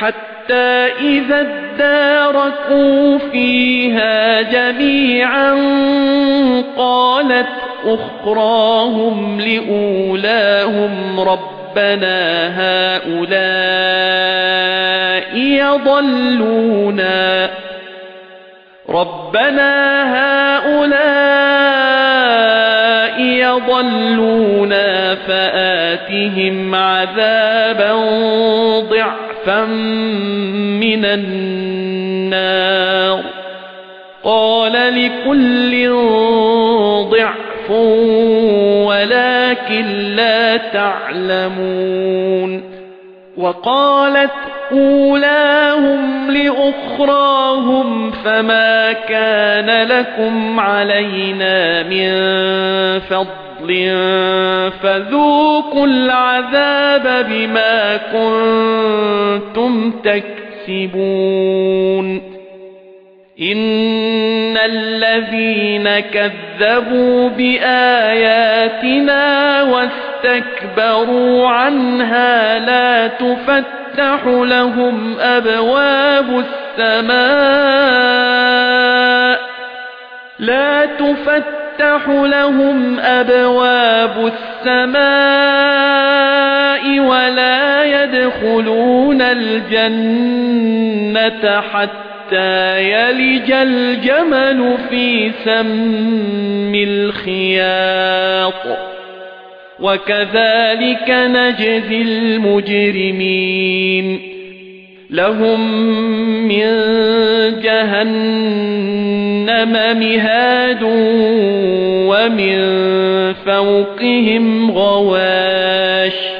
حتى إذا اداركوا فيها جميعا قالت أخراهم لأولاهم ربنا هؤلاء يضلونا. ربنا هؤلاء يضلونا فآتهم عذابا ضعفا. من النار قال لكل ضعف ولكن لا تعلمون وقالت أولاهم لأخراهم فما كان لكم علينا من فضل فذوقوا العذاب بما كنتم تكسبون إن الذين كذبوا بآياتنا واستكبروا عنها لا تفتح لهم أبواب السماء لا تفتح لهم أبواب السماء يدخلون الجنة حتى يلج الجمل في سم الخياط. وكذلك نجزي المجرمين. لهم من جهنم مهاد ومن فوقهم غواش.